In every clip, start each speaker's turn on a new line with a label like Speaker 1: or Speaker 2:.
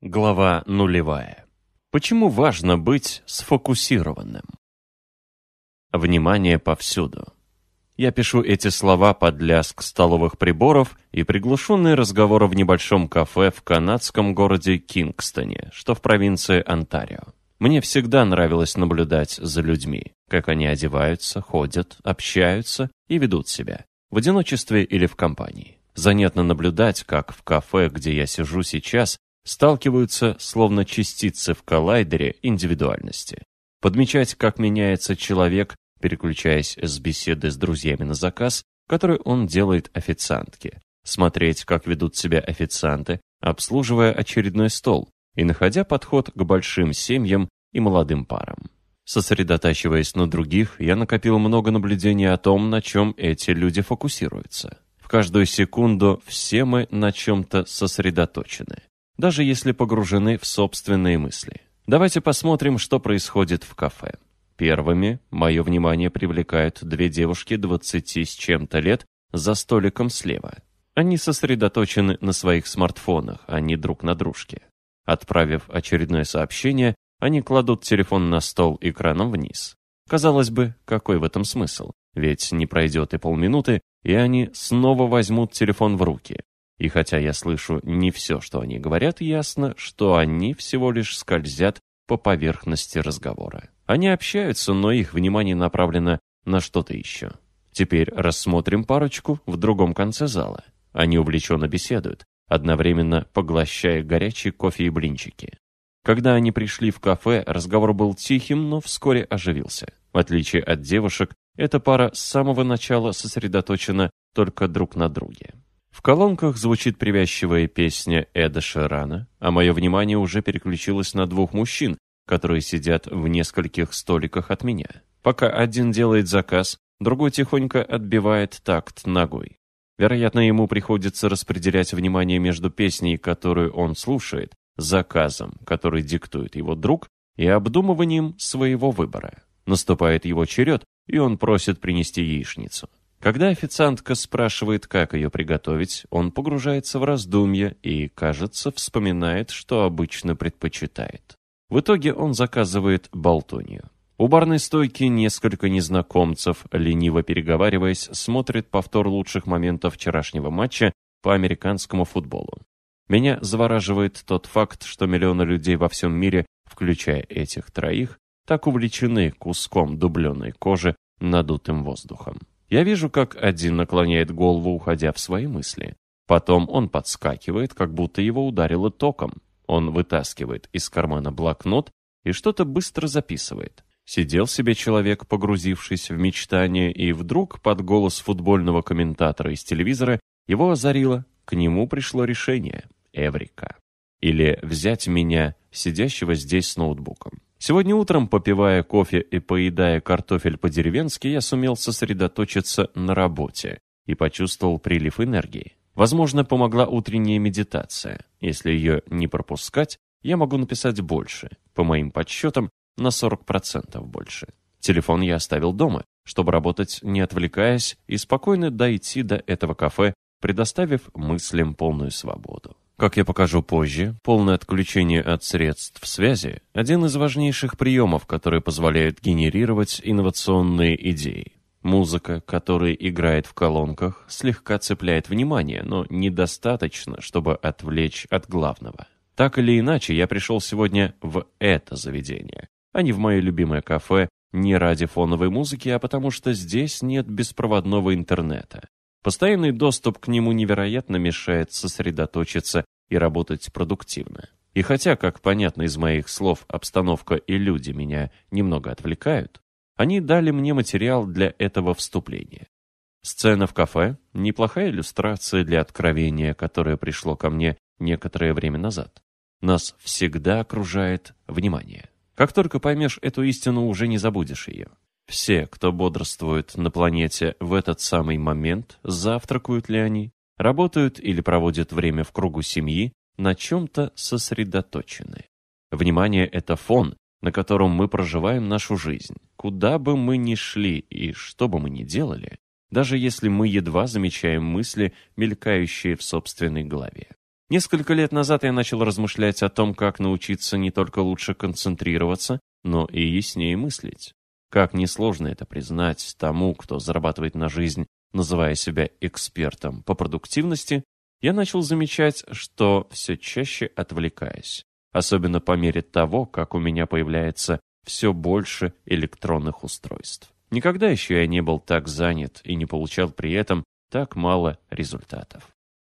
Speaker 1: Глава нулевая. Почему важно быть сфокусированным? Внимание повсюду. Я пишу эти слова под лязг столовых приборов и приглушенные разговоры в небольшом кафе в канадском городе Кингстоне, что в провинции Онтарио. Мне всегда нравилось наблюдать за людьми, как они одеваются, ходят, общаются и ведут себя, в одиночестве или в компании. Занятно наблюдать, как в кафе, где я сижу сейчас, сталкиваются, словно частицы в коллайдере индивидуальности. Подмечать, как меняется человек, переключаясь с беседы с друзьями на заказ, который он делает официантке. Смотреть, как ведут себя официанты, обслуживая очередной стол и находя подход к большим семьям и молодым парам. Сосредотачиваясь на других, я накопил много наблюдений о том, на чем эти люди фокусируются. В каждую секунду все мы на чем-то сосредоточены даже если погружены в собственные мысли. Давайте посмотрим, что происходит в кафе. Первыми мое внимание привлекают две девушки 20 с чем-то лет за столиком слева. Они сосредоточены на своих смартфонах, а не друг на дружке. Отправив очередное сообщение, они кладут телефон на стол экраном вниз. Казалось бы, какой в этом смысл? Ведь не пройдет и полминуты, и они снова возьмут телефон в руки. И хотя я слышу не все, что они говорят, ясно, что они всего лишь скользят по поверхности разговора. Они общаются, но их внимание направлено на что-то еще. Теперь рассмотрим парочку в другом конце зала. Они увлеченно беседуют, одновременно поглощая горячий кофе и блинчики. Когда они пришли в кафе, разговор был тихим, но вскоре оживился. В отличие от девушек, эта пара с самого начала сосредоточена только друг на друге. В колонках звучит привязчивая песня Эда Шерана, а мое внимание уже переключилось на двух мужчин, которые сидят в нескольких столиках от меня. Пока один делает заказ, другой тихонько отбивает такт ногой. Вероятно, ему приходится распределять внимание между песней, которую он слушает, заказом, который диктует его друг, и обдумыванием своего выбора. Наступает его черед, и он просит принести яичницу. Когда официантка спрашивает, как ее приготовить, он погружается в раздумья и, кажется, вспоминает, что обычно предпочитает. В итоге он заказывает болтунью. У барной стойки несколько незнакомцев, лениво переговариваясь, смотрят повтор лучших моментов вчерашнего матча по американскому футболу. Меня завораживает тот факт, что миллионы людей во всем мире, включая этих троих, так увлечены куском дубленой кожи, надутым воздухом. Я вижу, как один наклоняет голову, уходя в свои мысли. Потом он подскакивает, как будто его ударило током. Он вытаскивает из кармана блокнот и что-то быстро записывает. Сидел себе человек, погрузившись в мечтание, и вдруг под голос футбольного комментатора из телевизора его озарило, к нему пришло решение — Эврика. Или взять меня, сидящего здесь с ноутбуком. Сегодня утром, попивая кофе и поедая картофель по-деревенски, я сумел сосредоточиться на работе и почувствовал прилив энергии. Возможно, помогла утренняя медитация. Если ее не пропускать, я могу написать больше, по моим подсчетам, на 40% больше. Телефон я оставил дома, чтобы работать не отвлекаясь и спокойно дойти до этого кафе, предоставив мыслям полную свободу. Как я покажу позже, полное отключение от средств связи – один из важнейших приемов, которые позволяют генерировать инновационные идеи. Музыка, которая играет в колонках, слегка цепляет внимание, но недостаточно, чтобы отвлечь от главного. Так или иначе, я пришел сегодня в это заведение, а не в мое любимое кафе, не ради фоновой музыки, а потому что здесь нет беспроводного интернета. Постоянный доступ к нему невероятно мешает сосредоточиться и работать продуктивно. И хотя, как понятно из моих слов, обстановка и люди меня немного отвлекают, они дали мне материал для этого вступления. Сцена в кафе – неплохая иллюстрация для откровения, которое пришло ко мне некоторое время назад. Нас всегда окружает внимание. Как только поймешь эту истину, уже не забудешь ее. Все, кто бодрствует на планете в этот самый момент, завтракают ли они, работают или проводят время в кругу семьи, на чем-то сосредоточены. Внимание – это фон, на котором мы проживаем нашу жизнь. Куда бы мы ни шли и что бы мы ни делали, даже если мы едва замечаем мысли, мелькающие в собственной голове. Несколько лет назад я начал размышлять о том, как научиться не только лучше концентрироваться, но и яснее мыслить. Как несложно это признать тому, кто зарабатывает на жизнь, называя себя экспертом по продуктивности, я начал замечать, что все чаще отвлекаюсь. Особенно по мере того, как у меня появляется все больше электронных устройств. Никогда еще я не был так занят и не получал при этом так мало результатов.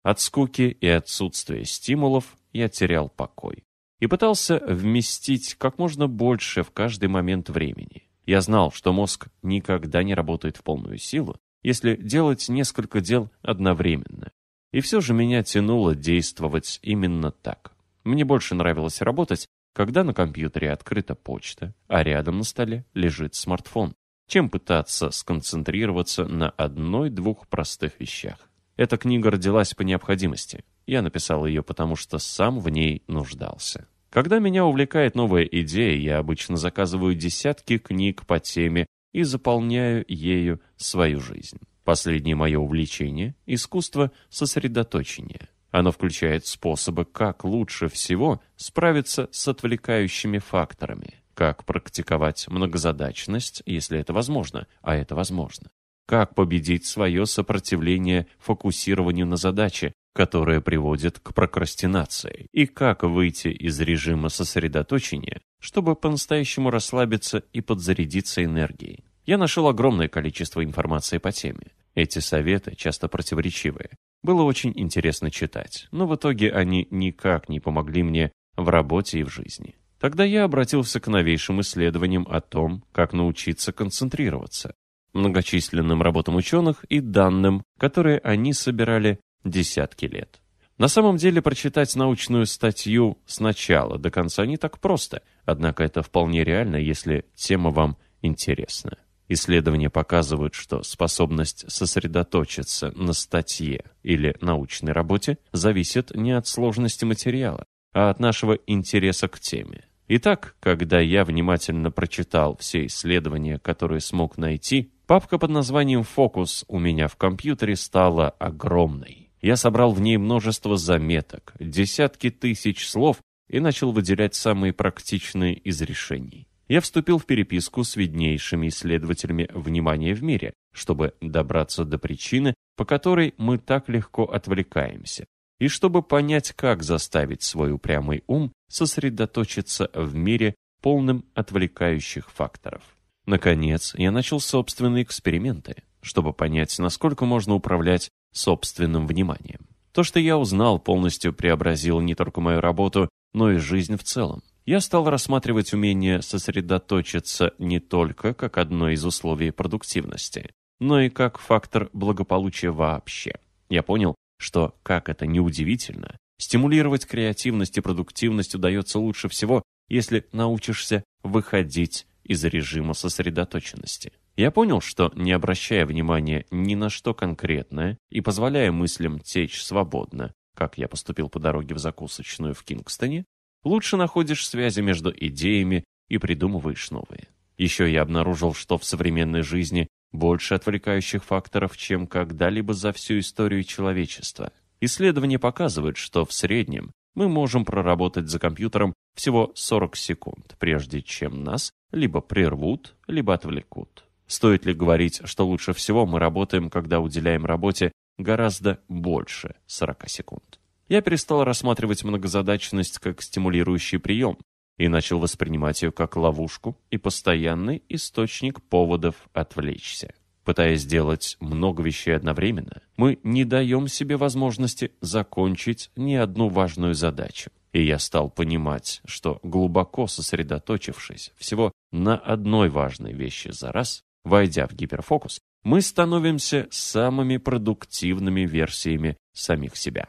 Speaker 1: От скуки и отсутствия стимулов я терял покой и пытался вместить как можно больше в каждый момент времени. Я знал, что мозг никогда не работает в полную силу, если делать несколько дел одновременно. И все же меня тянуло действовать именно так. Мне больше нравилось работать, когда на компьютере открыта почта, а рядом на столе лежит смартфон, чем пытаться сконцентрироваться на одной-двух простых вещах. Эта книга родилась по необходимости. Я написал ее, потому что сам в ней нуждался. Когда меня увлекает новая идея, я обычно заказываю десятки книг по теме и заполняю ею свою жизнь. Последнее мое увлечение – искусство сосредоточения. Оно включает способы, как лучше всего справиться с отвлекающими факторами, как практиковать многозадачность, если это возможно, а это возможно, как победить свое сопротивление фокусированию на задаче, которое приводит к прокрастинации, и как выйти из режима сосредоточения, чтобы по-настоящему расслабиться и подзарядиться энергией. Я нашел огромное количество информации по теме. Эти советы часто противоречивые. Было очень интересно читать, но в итоге они никак не помогли мне в работе и в жизни. Тогда я обратился к новейшим исследованиям о том, как научиться концентрироваться, многочисленным работам ученых и данным, которые они собирали десятки лет. На самом деле прочитать научную статью сначала до конца не так просто, однако это вполне реально, если тема вам интересна. Исследования показывают, что способность сосредоточиться на статье или научной работе зависит не от сложности материала, а от нашего интереса к теме. Итак, когда я внимательно прочитал все исследования, которые смог найти, папка под названием «Фокус» у меня в компьютере стала огромной. Я собрал в ней множество заметок, десятки тысяч слов и начал выделять самые практичные из решений я вступил в переписку с виднейшими исследователями внимания в мире, чтобы добраться до причины, по которой мы так легко отвлекаемся, и чтобы понять, как заставить свой упрямый ум сосредоточиться в мире, полным отвлекающих факторов. Наконец, я начал собственные эксперименты, чтобы понять, насколько можно управлять собственным вниманием. То, что я узнал, полностью преобразило не только мою работу, но и жизнь в целом я стал рассматривать умение сосредоточиться не только как одно из условий продуктивности, но и как фактор благополучия вообще. Я понял, что, как это неудивительно, стимулировать креативность и продуктивность удается лучше всего, если научишься выходить из режима сосредоточенности. Я понял, что, не обращая внимания ни на что конкретное и позволяя мыслям течь свободно, как я поступил по дороге в закусочную в Кингстоне, лучше находишь связи между идеями и придумываешь новые. Еще я обнаружил, что в современной жизни больше отвлекающих факторов, чем когда-либо за всю историю человечества. Исследования показывают, что в среднем мы можем проработать за компьютером всего 40 секунд, прежде чем нас либо прервут, либо отвлекут. Стоит ли говорить, что лучше всего мы работаем, когда уделяем работе гораздо больше 40 секунд? я перестал рассматривать многозадачность как стимулирующий прием и начал воспринимать ее как ловушку и постоянный источник поводов отвлечься. Пытаясь сделать много вещей одновременно, мы не даем себе возможности закончить ни одну важную задачу. И я стал понимать, что глубоко сосредоточившись всего на одной важной вещи за раз, войдя в гиперфокус, мы становимся самыми продуктивными версиями самих себя.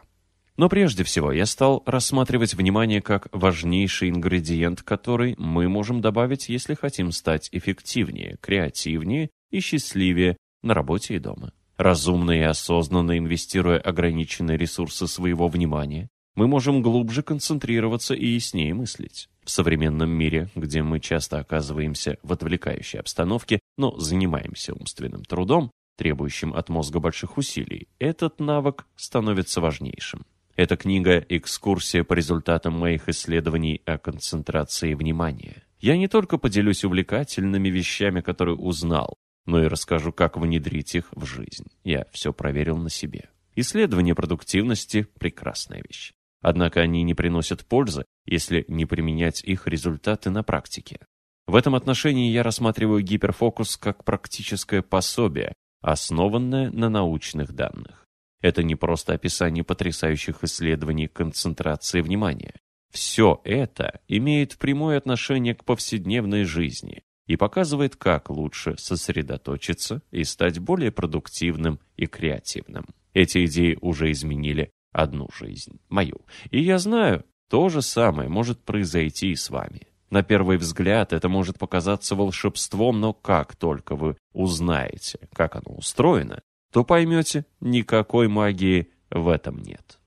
Speaker 1: Но прежде всего я стал рассматривать внимание как важнейший ингредиент, который мы можем добавить, если хотим стать эффективнее, креативнее и счастливее на работе и дома. Разумно и осознанно инвестируя ограниченные ресурсы своего внимания, мы можем глубже концентрироваться и яснее мыслить. В современном мире, где мы часто оказываемся в отвлекающей обстановке, но занимаемся умственным трудом, требующим от мозга больших усилий, этот навык становится важнейшим. Эта книга – экскурсия по результатам моих исследований о концентрации внимания. Я не только поделюсь увлекательными вещами, которые узнал, но и расскажу, как внедрить их в жизнь. Я все проверил на себе. Исследование продуктивности – прекрасная вещь. Однако они не приносят пользы, если не применять их результаты на практике. В этом отношении я рассматриваю гиперфокус как практическое пособие, основанное на научных данных. Это не просто описание потрясающих исследований концентрации внимания. Все это имеет прямое отношение к повседневной жизни и показывает, как лучше сосредоточиться и стать более продуктивным и креативным. Эти идеи уже изменили одну жизнь, мою. И я знаю, то же самое может произойти и с вами. На первый взгляд это может показаться волшебством, но как только вы узнаете, как оно устроено, то поймете, никакой магии в этом нет.